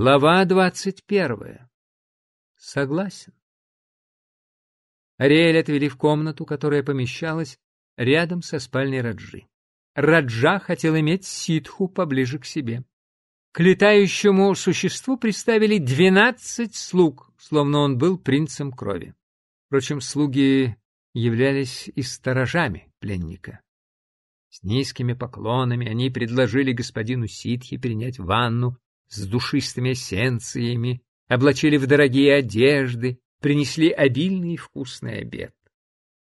Глава двадцать первая. Согласен. Ариэль отвели в комнату, которая помещалась рядом со спальней Раджи. Раджа хотел иметь ситху поближе к себе. К летающему существу приставили двенадцать слуг, словно он был принцем крови. Впрочем, слуги являлись и сторожами пленника. С низкими поклонами они предложили господину Ситхи принять ванну с душистыми эссенциями, облачили в дорогие одежды, принесли обильный и вкусный обед.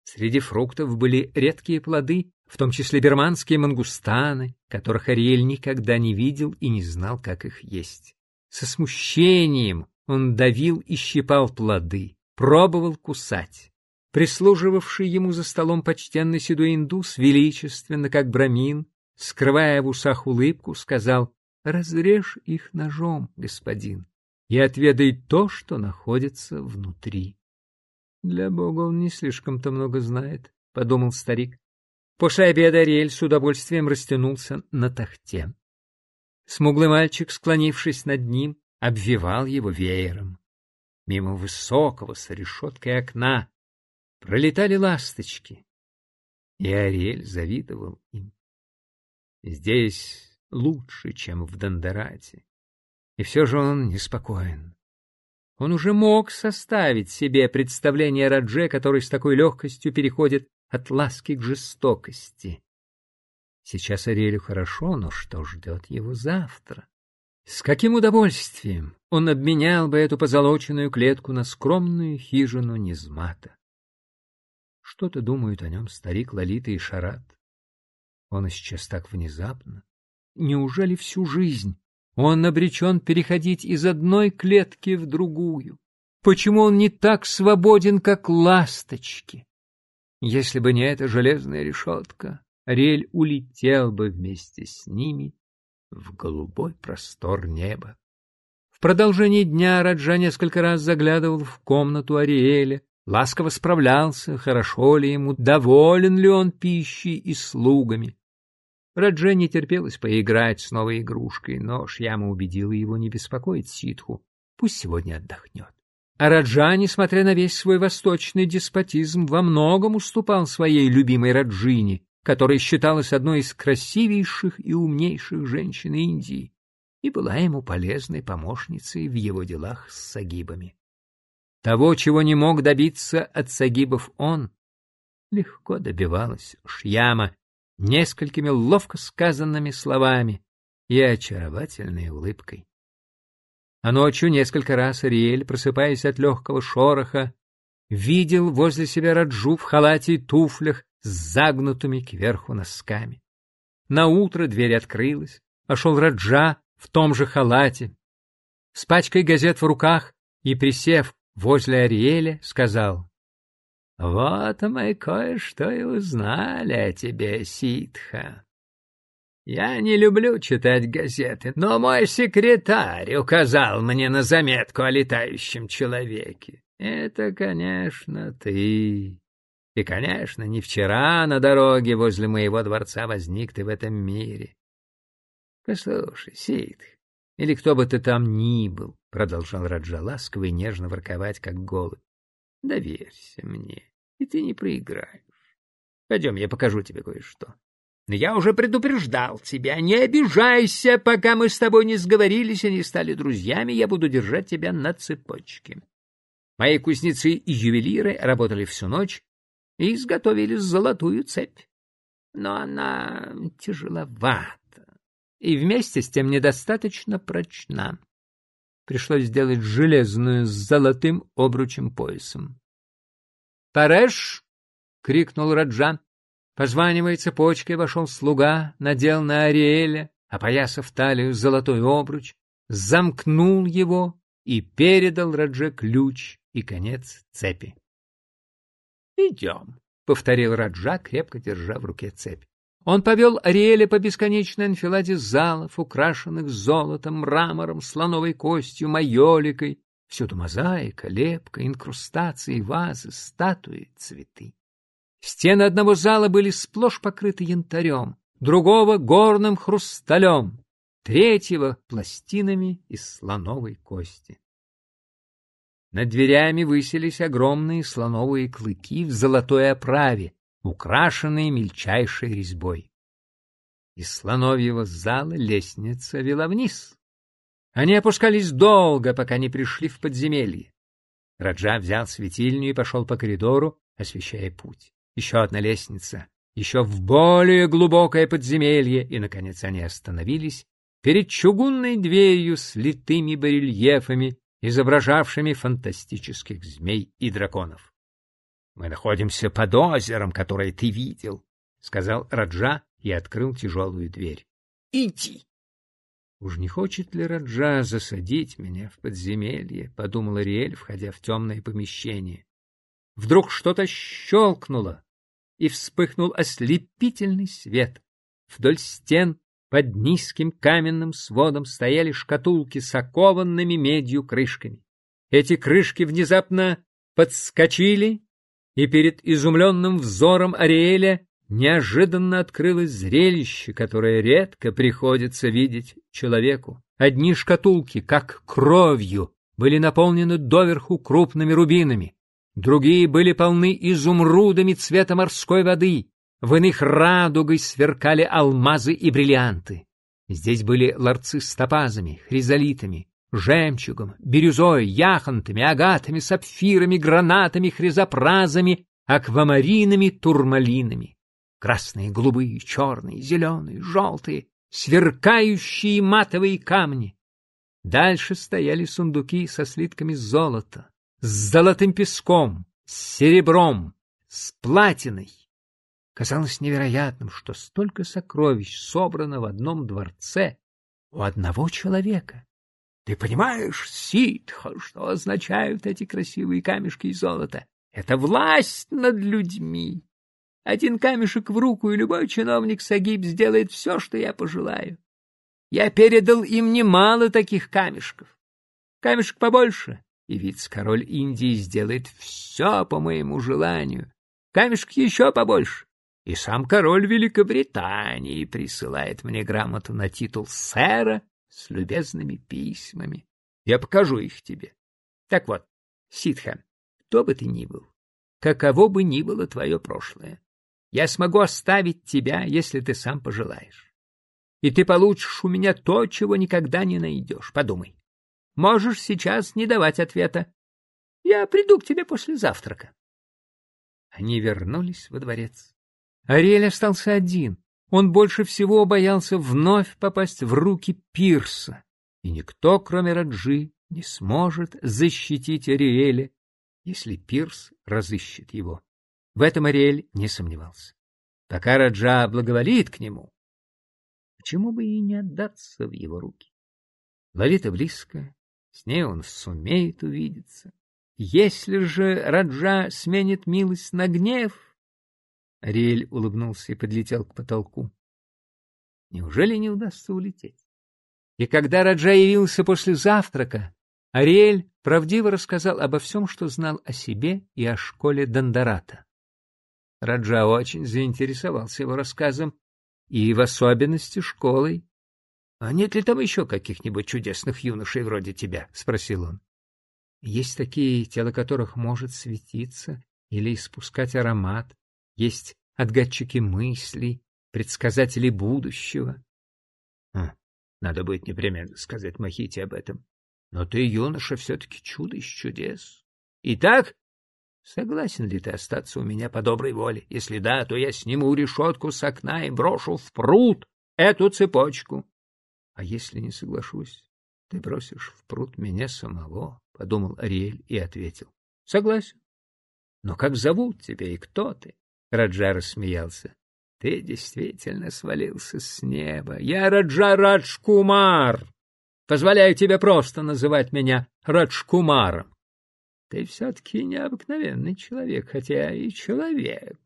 Среди фруктов были редкие плоды, в том числе берманские мангустаны, которых Ариэль никогда не видел и не знал, как их есть. Со смущением он давил и щипал плоды, пробовал кусать. Прислуживавший ему за столом почтенный седой индус, величественно, как брамин, скрывая в усах улыбку, сказал «Разрежь их ножом, господин, и отведай то, что находится внутри». «Для Бога он не слишком-то много знает», — подумал старик. После обеда Ариэль с удовольствием растянулся на тахте. Смуглый мальчик, склонившись над ним, обвивал его веером. Мимо высокого с решеткой окна пролетали ласточки, и Ариэль завидовал им. Здесь лучше, чем в Дондерате, и все же он неспокоен. Он уже мог составить себе представление о Радже, который с такой легкостью переходит от ласки к жестокости. Сейчас Ариэлю хорошо, но что ждет его завтра? С каким удовольствием он обменял бы эту позолоченную клетку на скромную хижину Низмата? Что-то думают о нем старик Лолита и Шарат. Он исчез так внезапно. Неужели всю жизнь он обречен переходить из одной клетки в другую? Почему он не так свободен, как ласточки? Если бы не эта железная решетка, Ариэль улетел бы вместе с ними в голубой простор неба. В продолжении дня Раджа несколько раз заглядывал в комнату Ариэля, ласково справлялся, хорошо ли ему, доволен ли он пищей и слугами. Радже не терпелось поиграть с новой игрушкой, но Шьяма убедила его не беспокоить ситху, пусть сегодня отдохнет. А Раджа, несмотря на весь свой восточный деспотизм, во многом уступал своей любимой Раджине, которая считалась одной из красивейших и умнейших женщин Индии и была ему полезной помощницей в его делах с сагибами. Того, чего не мог добиться от сагибов он, легко добивалась Шьяма несколькими ловко сказанными словами и очаровательной улыбкой. А ночью несколько раз Ариэль, просыпаясь от легкого шороха, видел возле себя Раджу в халате и туфлях с загнутыми кверху носками. На утро дверь открылась, вошел Раджа в том же халате, с пачкой газет в руках и, присев возле Ариэля, сказал, «Вот мы кое-что и узнали о тебе, ситха. Я не люблю читать газеты, но мой секретарь указал мне на заметку о летающем человеке. Это, конечно, ты. И, конечно, не вчера на дороге возле моего дворца возник ты в этом мире. Послушай, Сид, или кто бы ты там ни был, — продолжал Раджа ласково и нежно ворковать, как голубь. Доверься мне, и ты не проиграешь. Пойдем, я покажу тебе кое-что. Я уже предупреждал тебя, не обижайся, пока мы с тобой не сговорились и не стали друзьями, я буду держать тебя на цепочке. Мои кузнецы и ювелиры работали всю ночь и изготовили золотую цепь. Но она тяжеловата и вместе с тем недостаточно прочна. Пришлось сделать железную с золотым обручем поясом. «Пареш!» — крикнул Раджан. Позванивая цепочкой, вошел слуга, надел на Ариэля, опоясав талию золотой обруч, замкнул его и передал Радже ключ и конец цепи. — Идем, — повторил Раджа, крепко держа в руке цепь. Он повел Ариэля по бесконечной анфиладе залов, украшенных золотом, мрамором, слоновой костью, майоликой. Всюду мозаика, лепка, инкрустации, вазы, статуи, цветы. Стены одного зала были сплошь покрыты янтарем, другого — горным хрусталем. третьего — пластинами из слоновой кости. Над дверями высились огромные слоновые клыки в золотой оправе, украшенные мельчайшей резьбой. Из слоновьего зала лестница вела вниз. Они опускались долго, пока не пришли в подземелье. Раджа взял светильню и пошел по коридору, освещая путь. Еще одна лестница, еще в более глубокое подземелье, и, наконец, они остановились перед чугунной дверью с литыми барельефами изображавшими фантастических змей и драконов. — Мы находимся под озером, которое ты видел, — сказал Раджа и открыл тяжелую дверь. — Иди! Уж не хочет ли Раджа засадить меня в подземелье, — подумал Ариэль, входя в темное помещение. Вдруг что-то щелкнуло, и вспыхнул ослепительный свет. Вдоль стен под низким каменным сводом стояли шкатулки с окованными медью крышками. Эти крышки внезапно подскочили, и перед изумленным взором Ариэля неожиданно открылось зрелище, которое редко приходится видеть человеку. Одни шкатулки, как кровью, были наполнены доверху крупными рубинами, другие были полны изумрудами цвета морской воды, в иных радугой сверкали алмазы и бриллианты. Здесь были ларцы с топазами, хризолитами, жемчугом, бирюзой, яхонтами, агатами, сапфирами, гранатами, хризопразами, аквамаринами, турмалинами. Красные, голубые, черные, зеленые, желтые, сверкающие матовые камни. Дальше стояли сундуки со слитками золота, с золотым песком, с серебром, с платиной. Казалось невероятным, что столько сокровищ собрано в одном дворце у одного человека. Ты понимаешь, ситха, что означают эти красивые камешки из золота? Это власть над людьми. Один камешек в руку, и любой чиновник Сагиб сделает все, что я пожелаю. Я передал им немало таких камешков. Камешек побольше, и вице-король Индии сделает все по моему желанию. Камешек еще побольше, и сам король Великобритании присылает мне грамоту на титул сэра с любезными письмами. Я покажу их тебе. Так вот, Ситха, кто бы ты ни был, каково бы ни было твое прошлое, я смогу оставить тебя, если ты сам пожелаешь. И ты получишь у меня то, чего никогда не найдешь. Подумай. Можешь сейчас не давать ответа. Я приду к тебе после завтрака. Они вернулись во дворец. Ариэль остался один. Он больше всего боялся вновь попасть в руки Пирса, и никто, кроме Раджи, не сможет защитить Ариэля, если Пирс разыщет его. В этом Ариэль не сомневался. Пока Раджа благоволит к нему, почему бы и не отдаться в его руки? Лолита близко, с ней он сумеет увидеться. Если же Раджа сменит милость на гнев, Ариэль улыбнулся и подлетел к потолку. Неужели не удастся улететь? И когда Раджа явился после завтрака, Ариэль правдиво рассказал обо всем, что знал о себе и о школе Дандарата. Раджа очень заинтересовался его рассказом и в особенности школой. — А нет ли там еще каких-нибудь чудесных юношей вроде тебя? — спросил он. — Есть такие, тело которых может светиться или испускать аромат, есть отгадчики мыслей, предсказатели будущего. А, надо будет непременно сказать Махите об этом. Но ты, юноша, все-таки чудо из чудес. Итак, согласен ли ты остаться у меня по доброй воле? Если да, то я сниму решетку с окна и брошу в пруд эту цепочку. А если не соглашусь, ты бросишь в пруд меня самого, — подумал Ариэль и ответил. — Согласен. Но как зовут тебя и кто ты? Раджа рассмеялся. — Ты действительно свалился с неба. Я Раджа Раджкумар. Позволяю тебе просто называть меня Раджкумаром. Ты все-таки необыкновенный человек, хотя и человек.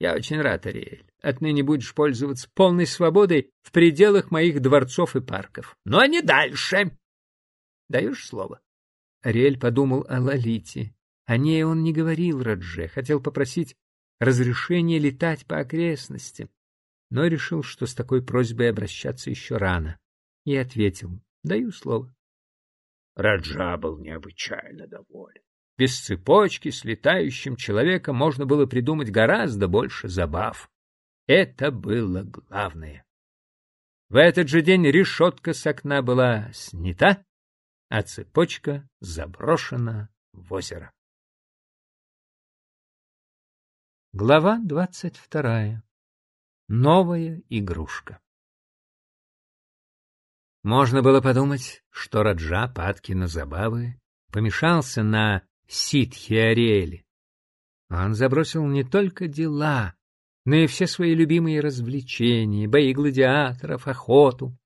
Я очень рад, Ариэль. Отныне будешь пользоваться полной свободой в пределах моих дворцов и парков. Но не дальше. Даешь слово? Ариэль подумал о Лолите. О ней он не говорил Радже, хотел попросить разрешение летать по окрестностям, но решил, что с такой просьбой обращаться еще рано. и ответил «Даю слово». Раджа был необычайно доволен. Без цепочки с летающим человеком можно было придумать гораздо больше забав. Это было главное. В этот же день решетка с окна была снята, а цепочка заброшена в озеро. Глава двадцать вторая. Новая игрушка. Можно было подумать, что Раджа, падки на забавы, помешался на ситхе Ариэле. Он забросил не только дела, но и все свои любимые развлечения, бои гладиаторов, охоту.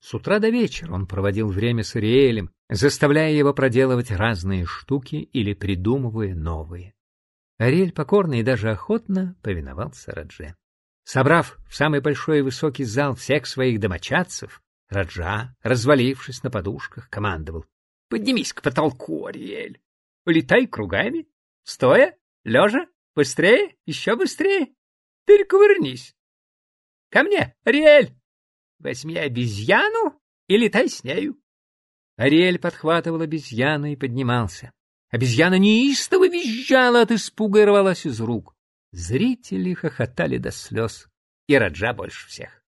С утра до вечера он проводил время с Ариэлем, заставляя его проделывать разные штуки или придумывая новые. Ариэль покорно и даже охотно повиновался Радже. Собрав в самый большой и высокий зал всех своих домочадцев, Раджа, развалившись на подушках, командовал. — Поднимись к потолку, Ариэль. Улетай кругами. Стоя, лежа, быстрее, еще быстрее. Перекувырнись. Ко мне, Ариэль. Возьми обезьяну и летай с нею. Ариэль подхватывал обезьяну и поднимался. Обезьяна неистово визжала от испуга и рвалась из рук. Зрители хохотали до слез, и Раджа больше всех.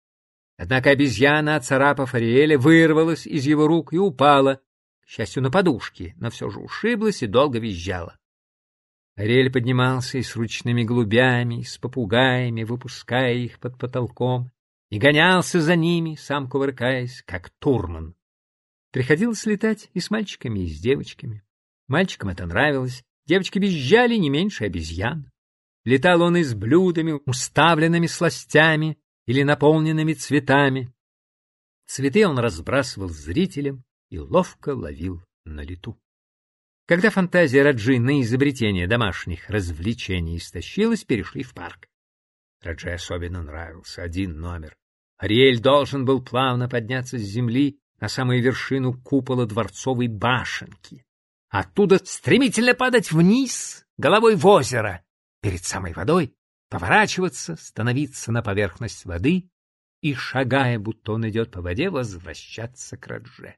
Однако обезьяна, оцарапав Ариэля, вырвалась из его рук и упала, к счастью, на подушке, но все же ушиблась и долго визжала. Ариэль поднимался и с ручными голубями, и с попугаями, выпуская их под потолком, и гонялся за ними, сам кувыркаясь, как турман. Приходилось летать и с мальчиками, и с девочками. Мальчикам это нравилось, девочки визжали не меньше обезьян. Летал он и с блюдами, уставленными сластями или наполненными цветами. Цветы он разбрасывал зрителям и ловко ловил на лету. Когда фантазия Раджи на изобретение домашних развлечений истощилась, перешли в парк. Раджи особенно нравился один номер. Ариэль должен был плавно подняться с земли на самую вершину купола дворцовой башенки. Оттуда стремительно падать вниз, головой в озеро, перед самой водой, поворачиваться, становиться на поверхность воды и, шагая, будто он идет по воде, возвращаться к Радже.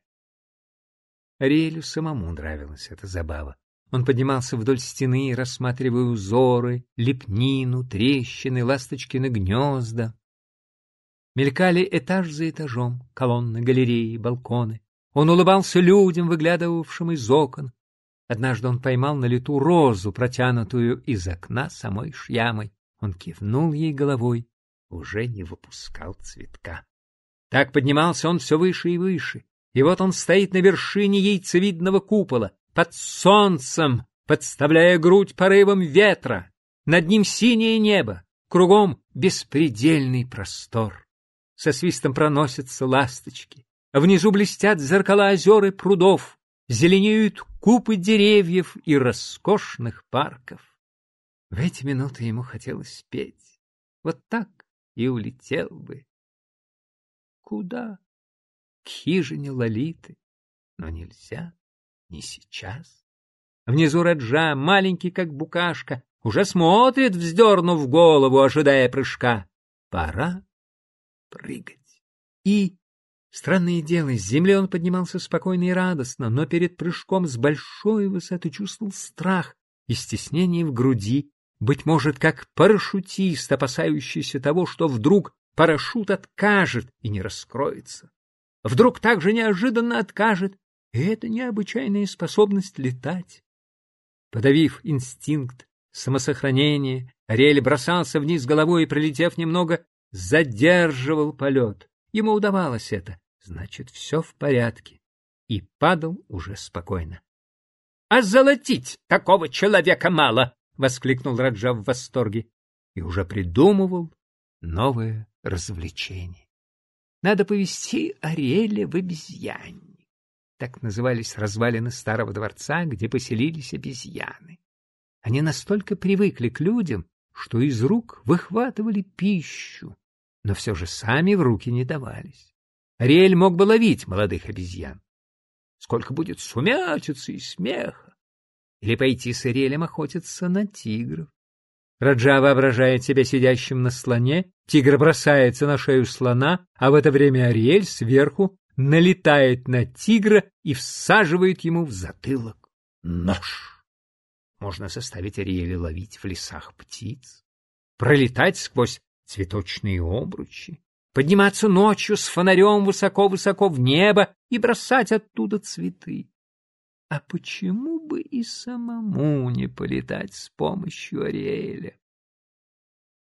Ариэлю самому нравилась эта забава. Он поднимался вдоль стены, рассматривая узоры, лепнину, трещины, ласточкины гнезда. Мелькали этаж за этажом, колонны, галереи, балконы. Он улыбался людям, выглядывавшим из окон, Однажды он поймал на лету розу, протянутую из окна самой шьямой. Он кивнул ей головой, уже не выпускал цветка. Так поднимался он все выше и выше, и вот он стоит на вершине яйцевидного купола, под солнцем, подставляя грудь порывом ветра. Над ним синее небо, кругом беспредельный простор. Со свистом проносятся ласточки, внизу блестят зеркала озер и прудов, зеленеют купы деревьев и роскошных парков. В эти минуты ему хотелось петь. Вот так и улетел бы. Куда? К хижине Лолиты. Но нельзя, не сейчас. Внизу Раджа, маленький как букашка, уже смотрит, вздернув голову, ожидая прыжка. Пора прыгать. И Странное дело, с земли он поднимался спокойно и радостно, но перед прыжком с большой высоты чувствовал страх и стеснение в груди, быть может, как парашютист, опасающийся того, что вдруг парашют откажет и не раскроется. Вдруг так же неожиданно откажет, и это необычайная способность летать. Подавив инстинкт самосохранения, Ариэль бросался вниз головой и, пролетев немного, задерживал полет. Ему удавалось это, Значит, все в порядке. И падал уже спокойно. — А золотить такого человека мало! — воскликнул Раджа в восторге. И уже придумывал новое развлечение. Надо повести Ариэля в обезьянник. Так назывались развалины старого дворца, где поселились обезьяны. Они настолько привыкли к людям, что из рук выхватывали пищу, но все же сами в руки не давались. Ариэль мог бы ловить молодых обезьян. Сколько будет сумятицы и смеха! Или пойти с Ариэлем охотиться на тигров. Раджа воображает себя сидящим на слоне, тигр бросается на шею слона, а в это время Ариэль сверху налетает на тигра и всаживает ему в затылок нож. Можно заставить Ариэля ловить в лесах птиц, пролетать сквозь цветочные обручи, подниматься ночью с фонарем высоко-высоко в небо и бросать оттуда цветы. А почему бы и самому не полетать с помощью Ариэля?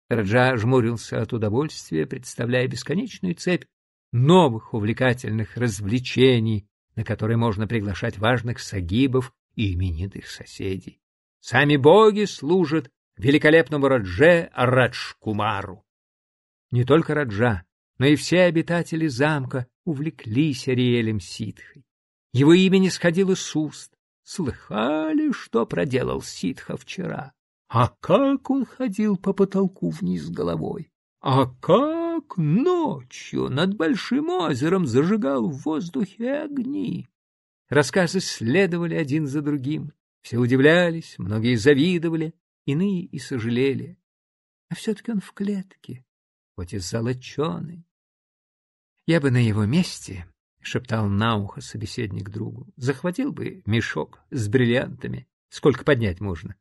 Раджа жмурился от удовольствия, представляя бесконечную цепь новых увлекательных развлечений, на которые можно приглашать важных сагибов и именитых соседей. Сами боги служат великолепному Радже Раджкумару. Не только Раджа, но и все обитатели замка увлеклись Ариэлем Ситхой. Его имя не сходило с уст. Слыхали, что проделал Ситха вчера? А как он ходил по потолку вниз головой? А как ночью над большим озером зажигал в воздухе огни? Рассказы следовали один за другим. Все удивлялись, многие завидовали, иные и сожалели. А все-таки он в клетке, хоть и золоченый. Я бы на его месте, — шептал на ухо собеседник другу, — захватил бы мешок с бриллиантами, сколько поднять можно,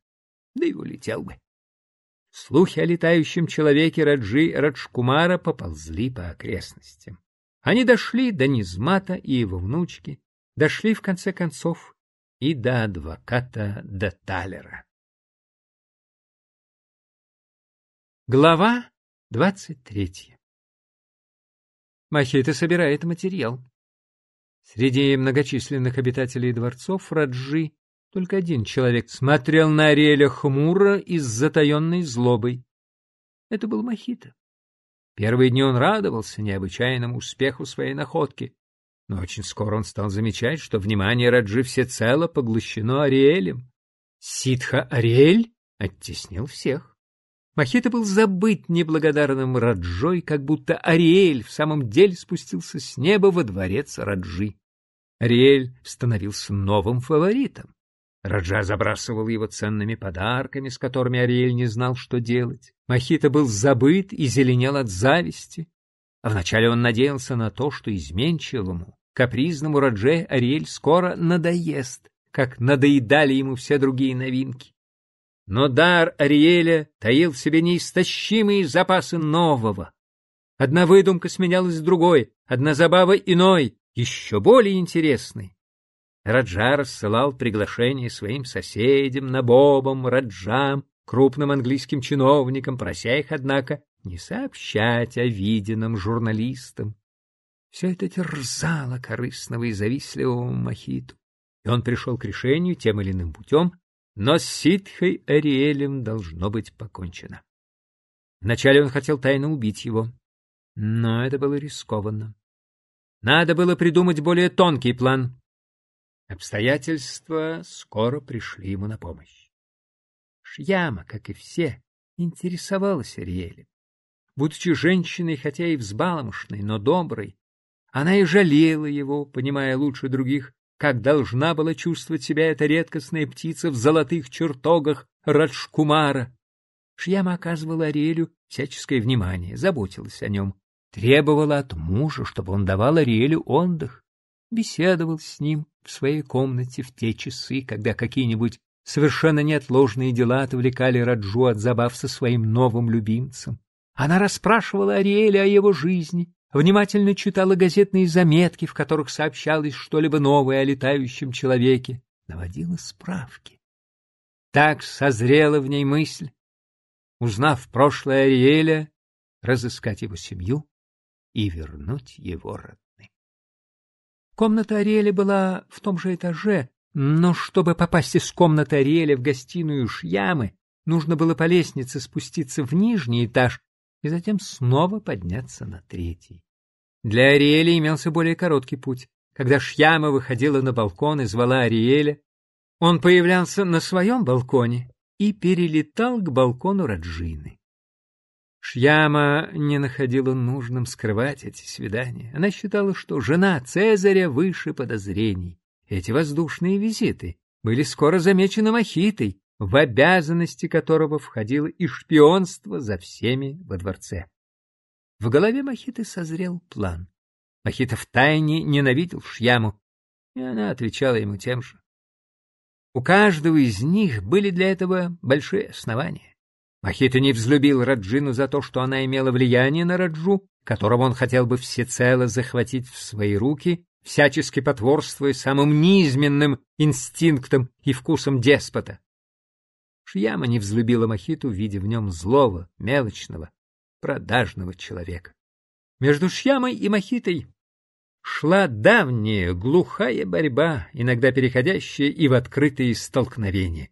да и улетел бы. Слухи о летающем человеке Раджи Раджкумара поползли по окрестностям. Они дошли до Низмата и его внучки, дошли, в конце концов, и до адвоката до. Глава двадцать третья Махита собирает материал. Среди многочисленных обитателей дворцов Раджи только один человек смотрел на Ариэля хмуро и с затаенной злобой. Это был Махита. Первые дни он радовался необычайному успеху своей находки, но очень скоро он стал замечать, что внимание Раджи всецело поглощено Ариэлем. Ситха Ариэль оттеснил всех. Махита был забыт неблагодарным Раджой, как будто Ариэль в самом деле спустился с неба во дворец Раджи. Ариэль становился новым фаворитом. Раджа забрасывал его ценными подарками, с которыми Ариэль не знал, что делать. Махита был забыт и зеленел от зависти. А вначале он надеялся на то, что изменчивому, Капризному Радже Ариэль скоро надоест, как надоедали ему все другие новинки. Но дар Ариэля таил в себе неистощимые запасы нового. Одна выдумка сменялась другой, одна забава иной, еще более интересной. Раджа рассылал приглашения своим соседям, набобам, раджам, крупным английским чиновникам, прося их, однако, не сообщать о виденном журналистам. Все это терзало корыстного и завистливого Махиту, и он пришел к решению тем или иным путем, но с ситхой Ариэлем должно быть покончено. Вначале он хотел тайно убить его, но это было рискованно. Надо было придумать более тонкий план. Обстоятельства скоро пришли ему на помощь. Шьяма, как и все, интересовалась Ариэлем. Будучи женщиной, хотя и взбаломошной, но доброй, она и жалела его, понимая лучше других, как должна была чувствовать себя эта редкостная птица в золотых чертогах Раджкумара. Шьяма оказывала Ариэлю всяческое внимание, заботилась о нем, требовала от мужа, чтобы он давал Ариэлю отдых, беседовал с ним в своей комнате в те часы, когда какие-нибудь совершенно неотложные дела отвлекали Раджу от забав со своим новым любимцем. Она расспрашивала Ариэля о его жизни, внимательно читала газетные заметки, в которых сообщалось что-либо новое о летающем человеке, наводила справки. Так созрела в ней мысль, узнав прошлое Ариэля, разыскать его семью и вернуть его родным. Комната Ариэля была в том же этаже, но чтобы попасть из комнаты Ариэля в гостиную Шьямы, нужно было по лестнице спуститься в нижний этаж и затем снова подняться на третий. Для Ариэля имелся более короткий путь. Когда Шьяма выходила на балкон и звала Ариэля, он появлялся на своем балконе и перелетал к балкону Раджины. Шьяма не находила нужным скрывать эти свидания. Она считала, что жена Цезаря выше подозрений. Эти воздушные визиты были скоро замечены Махитой, в обязанности которого входило и шпионство за всеми во дворце. В голове Махиты созрел план. Махита втайне ненавидел Шьяму, и она отвечала ему тем же. У каждого из них были для этого большие основания. Махита не взлюбил Раджину за то, что она имела влияние на Раджу, которого он хотел бы всецело захватить в свои руки, всячески потворствуя самым низменным инстинктам и вкусам деспота. Шьяма не взлюбила Махиту, видя в нем злого, мелочного, продажного человека. Между Шьямой и Махитой шла давняя, глухая борьба, иногда переходящая и в открытые столкновения.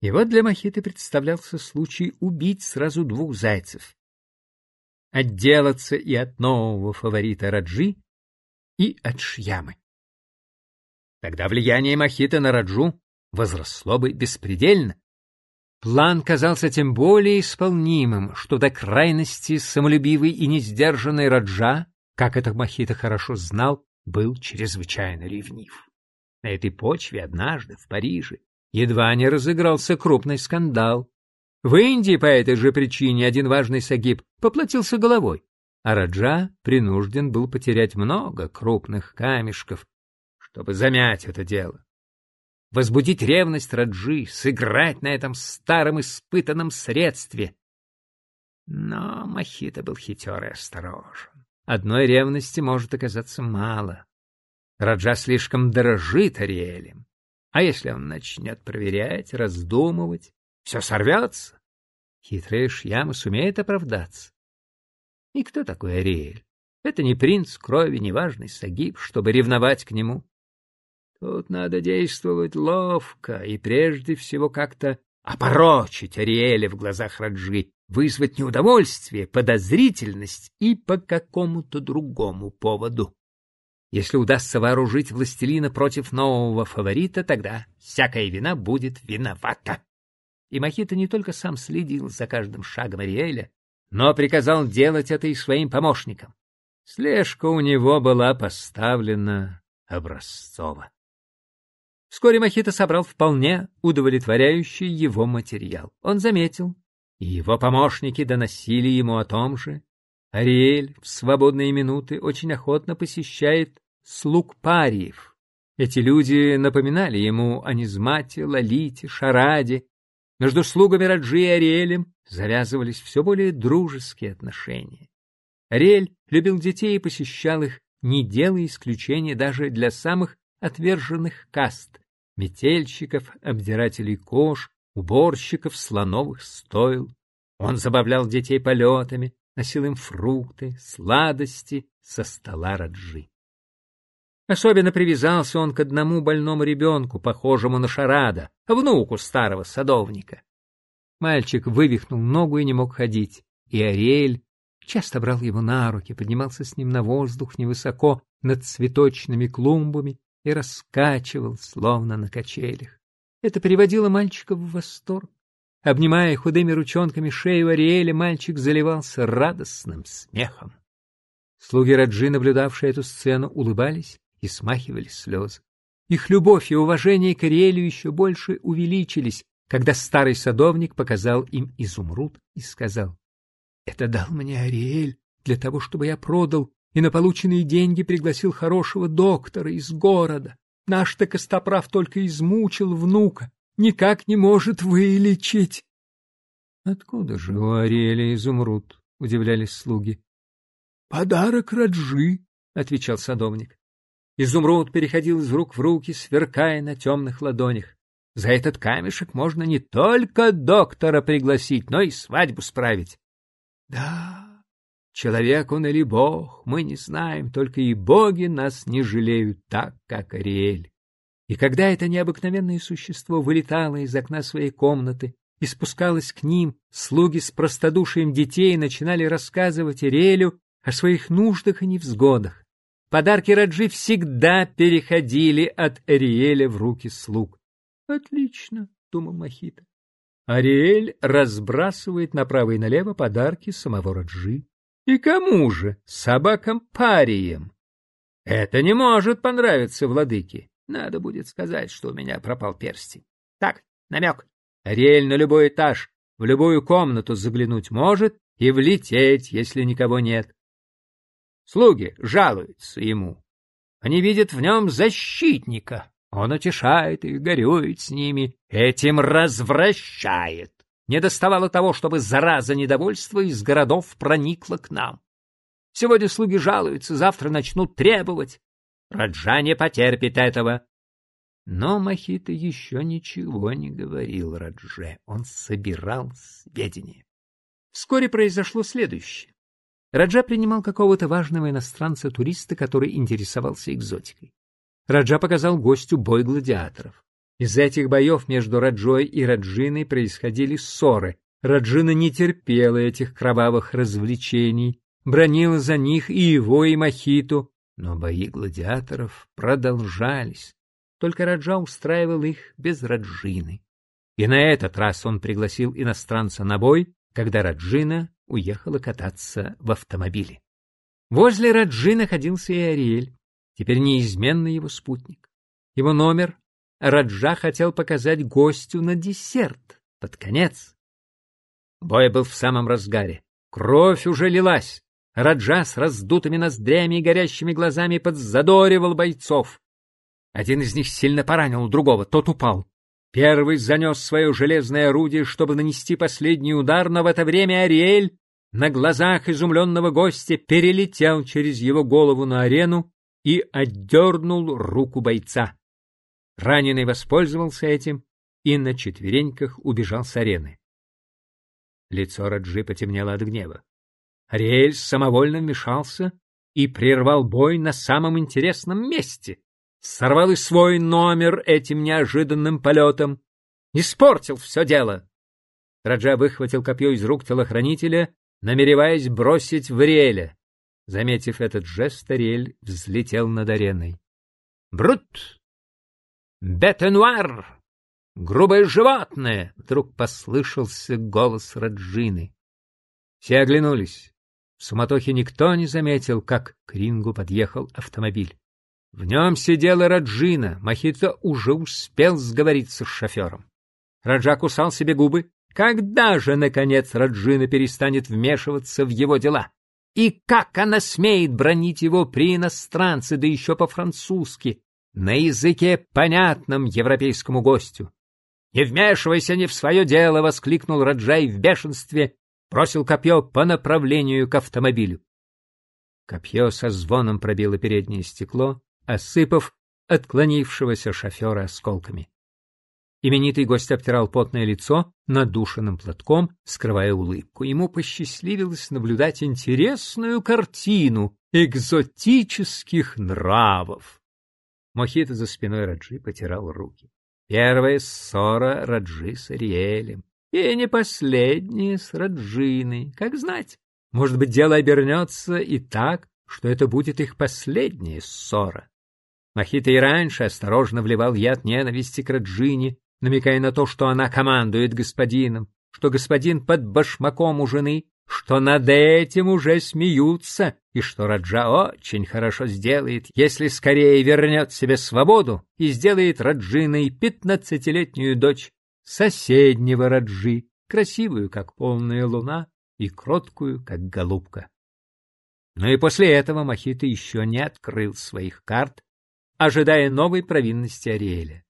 И вот для Махиты представлялся случай убить сразу двух зайцев. Отделаться и от нового фаворита Раджи, и от Шьямы. Тогда влияние Махита на Раджу возросло бы беспредельно. План казался тем более исполнимым, что до крайности самолюбивый и несдержанный Раджа, как это Махита хорошо знал, был чрезвычайно ревнив. На этой почве однажды в Париже едва не разыгрался крупный скандал. В Индии по этой же причине один важный сагиб поплатился головой, а Раджа принужден был потерять много крупных камешков, чтобы замять это дело. Возбудить ревность Раджи, сыграть на этом старом испытанном средстве. Но Махита был хитер и осторожен. Одной ревности может оказаться мало. Раджа слишком дорожит Ариэлем. А если он начнет проверять, раздумывать, все сорвется. Хитрая Шьяма сумеет оправдаться. И кто такой Ариэль? Это не принц крови, не важный сагиб, чтобы ревновать к нему. Тут надо действовать ловко и прежде всего как-то опорочить Ариэля в глазах Раджи, вызвать неудовольствие, подозрительность и по какому-то другому поводу. Если удастся вооружить властелина против нового фаворита, тогда всякая вина будет виновата. И Махита не только сам следил за каждым шагом Ариэля, но приказал делать это и своим помощникам. Слежка у него была поставлена образцово. Вскоре Махита собрал вполне удовлетворяющий его материал. Он заметил, и его помощники доносили ему о том же, Ариэль в свободные минуты очень охотно посещает слуг париев. Эти люди напоминали ему о Низмате, Лолите, Шараде. Между слугами Раджи и Ариэлем завязывались все более дружеские отношения. Ариэль любил детей и посещал их, не делая исключения даже для самых отверженных каст — метельщиков, обдирателей кож, уборщиков слоновых стойл. Он забавлял детей полетами, носил им фрукты, сладости со стола Раджи. Особенно привязался он к одному больному ребенку, похожему на Шарада, внуку старого садовника. Мальчик вывихнул ногу и не мог ходить, и Ариэль часто брал его на руки, поднимался с ним на воздух невысоко над цветочными клумбами и раскачивал, словно на качелях. Это приводило мальчика в восторг. Обнимая худыми ручонками шею Ариэля, мальчик заливался радостным смехом. Слуги Раджи, наблюдавшие эту сцену, улыбались и смахивали слезы. Их любовь и уважение к Ариэлю еще больше увеличились, когда старый садовник показал им изумруд и сказал, «Это дал мне Ариэль для того, чтобы я продал и на полученные деньги пригласил хорошего доктора из города. Наш-то Костоправ только измучил внука, никак не может вылечить. — Откуда же у Ариэля изумруд? — удивлялись слуги. — Подарок Раджи, — отвечал садовник. Изумруд переходил из рук в руки, сверкая на темных ладонях. За этот камешек можно не только доктора пригласить, но и свадьбу справить. — Да, человек он или бог, мы не знаем, только и боги нас не жалеют так, как Ариэль. И когда это необыкновенное существо вылетало из окна своей комнаты и спускалось к ним, слуги с простодушием детей начинали рассказывать Ириэлю о своих нуждах и невзгодах. Подарки Раджи всегда переходили от Ариэля в руки слуг. «Отлично», — думал Махита. Ариэль разбрасывает направо и налево подарки самого Раджи. И кому же? Собакам-париям. Это не может понравиться владыке. Надо будет сказать, что у меня пропал перстень. Так, намек. Ариэль на любой этаж, в любую комнату заглянуть может и влететь, если никого нет. Слуги жалуются ему. Они видят в нем защитника. Он утешает их, горюет с ними, этим развращает. Не доставало того, чтобы зараза недовольства из городов проникла к нам. Сегодня слуги жалуются, завтра начнут требовать. Раджа не потерпит этого. Но Махита еще ничего не говорил Радже. Он собирал сведения. Вскоре произошло следующее. Раджа принимал какого-то важного иностранца-туриста, который интересовался экзотикой. Раджа показал гостю бой гладиаторов. Из-за этих боев между Раджой и Раджиной происходили ссоры. Раджина не терпела этих кровавых развлечений, бронила за них и его, и Махиту, но бои гладиаторов продолжались. Только Раджа устраивал их без Раджины. И на этот раз он пригласил иностранца на бой, когда Раджина уехала кататься в автомобиле. Возле Раджи находился и Ариэль, теперь неизменный его спутник. Его номер Раджа хотел показать гостю на десерт, под конец. Бой был в самом разгаре. Кровь уже лилась. Раджа с раздутыми ноздрями и горящими глазами подзадоривал бойцов. Один из них сильно поранил другого, тот упал. Первый занес свое железное орудие, чтобы нанести последний удар, но в это время Ариэль на глазах изумленного гостя перелетел через его голову на арену и отдернул руку бойца. Раненый воспользовался этим и на четвереньках убежал с арены. Лицо Раджи потемнело от гнева. Ариэль самовольно вмешался и прервал бой на самом интересном месте. Сорвал и свой номер этим неожиданным полетом. Испортил все дело. Раджа выхватил копье из рук телохранителя, намереваясь бросить в Ариэля. Заметив этот жест, Ариэль взлетел над ареной. «Брут! Бетенуар! Грубое животное!» — вдруг послышался голос Раджины. Все оглянулись. В суматохе никто не заметил, как к рингу подъехал автомобиль. В нем сидела Раджина, Махито уже успел сговориться с шофером. Раджа кусал себе губы. Когда же, наконец, Раджина перестанет вмешиваться в его дела? И как она смеет бронить его при иностранце, да еще по-французски, на языке, понятном европейскому гостю? «Не вмешивайся не в свое дело!» — воскликнул Раджай в бешенстве бросил копье по направлению к автомобилю. Копье со звоном пробило переднее стекло, осыпав отклонившегося шофера осколками. Именитый гость обтирал потное лицо надушенным платком, скрывая улыбку. Ему посчастливилось наблюдать интересную картину экзотических нравов. Мохито за спиной Раджи потирал руки. Первая ссора Раджи с Ариэлем. И не последние с Раджиной. Как знать, может быть, дело обернется и так, что это будет их последняя ссора. Махита и раньше осторожно вливал яд ненависти к Раджине, намекая на то, что она командует господином, что господин под башмаком у жены, что над этим уже смеются, и что Раджа очень хорошо сделает, если скорее вернет себе свободу и сделает Раджиной пятнадцатилетнюю дочь соседнего Раджи, красивую, как полная луна, и кроткую, как голубка. Но и после этого Махита еще не открыл своих карт, ожидая новой провинности Ариэля.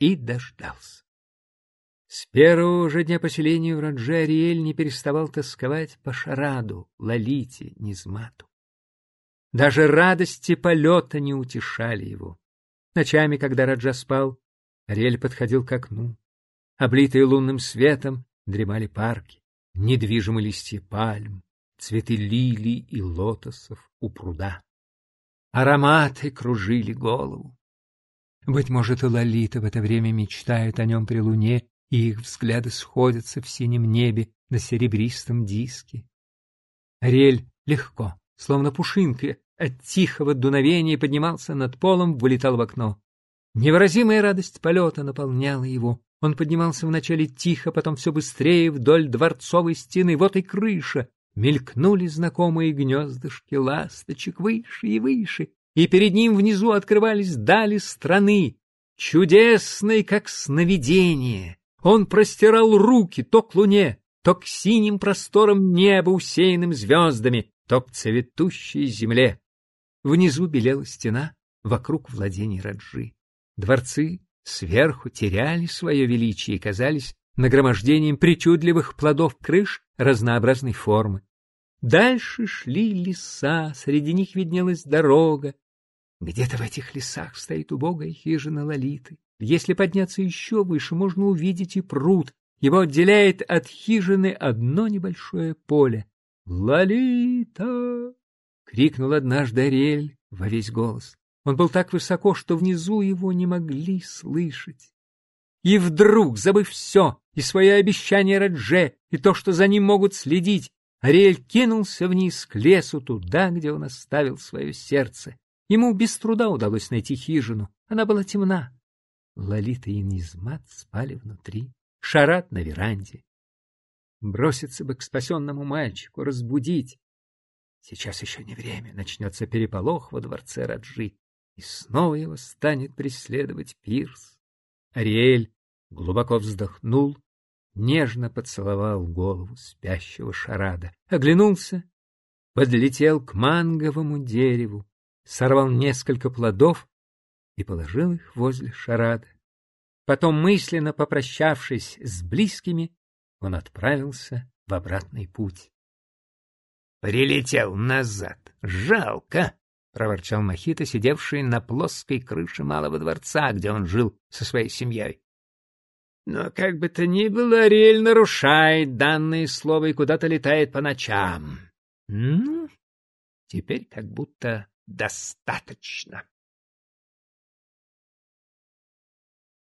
И дождался. С первого же дня поселения в Радже Ариэль не переставал тосковать по Шараду, Лолите, Низмату. Даже радости полета не утешали его. Ночами, когда Раджа спал, Ариэль подходил к окну. Облитые лунным светом дремали парки, недвижимые листья пальм, цветы лилий и лотосов у пруда. Ароматы кружили голову. Быть может, и Лолита в это время мечтает о нем при луне, и их взгляды сходятся в синем небе на серебристом диске. Ариэль легко, словно пушинка, от тихого дуновения поднимался над полом, вылетал в окно. Невыразимая радость полета наполняла его. Он поднимался вначале тихо, потом все быстрее вдоль дворцовой стены. Вот и крыша. Мелькнули знакомые гнездышки ласточек выше и выше, и перед ним внизу открывались дали страны, чудесные, как сновидение. Он простирал руки то к луне, то к синим просторам неба, усеянным звездами, то к цветущей земле. Внизу белела стена вокруг владений Раджи. Дворцы сверху теряли свое величие и казались нагромождением причудливых плодов крыш разнообразной формы. Дальше шли леса, среди них виднелась дорога. Где-то в этих лесах стоит убогая хижина Лолиты. Если подняться еще выше, можно увидеть и пруд. Его отделяет от хижины одно небольшое поле. «Лолита!» — крикнул однажды Ариэль во весь голос. Он был так высоко, что внизу его не могли слышать. И вдруг, забыв все, и свое обещание Радже, и то, что за ним могут следить, Ариэль кинулся вниз к лесу, туда, где он оставил свое сердце. Ему без труда удалось найти хижину. Она была темна. Лолита и Низмат спали внутри, Шарат на веранде. Броситься бы к спасенному мальчику, разбудить. Сейчас еще не время, начнется переполох во дворце Раджи, и снова его станет преследовать Пирс. Ариэль глубоко вздохнул, нежно поцеловал голову спящего Шарада, оглянулся, подлетел к манговому дереву, сорвал несколько плодов и положил их возле Шарада. Потом, мысленно попрощавшись с близкими, он отправился в обратный путь. «Прилетел назад. Жалко!» — проворчал Махита, сидевший на плоской крыше малого дворца, где он жил со своей семьей. Но как бы то ни было, Ариэль нарушает данное слово и куда-то летает по ночам. Ну, теперь как будто достаточно.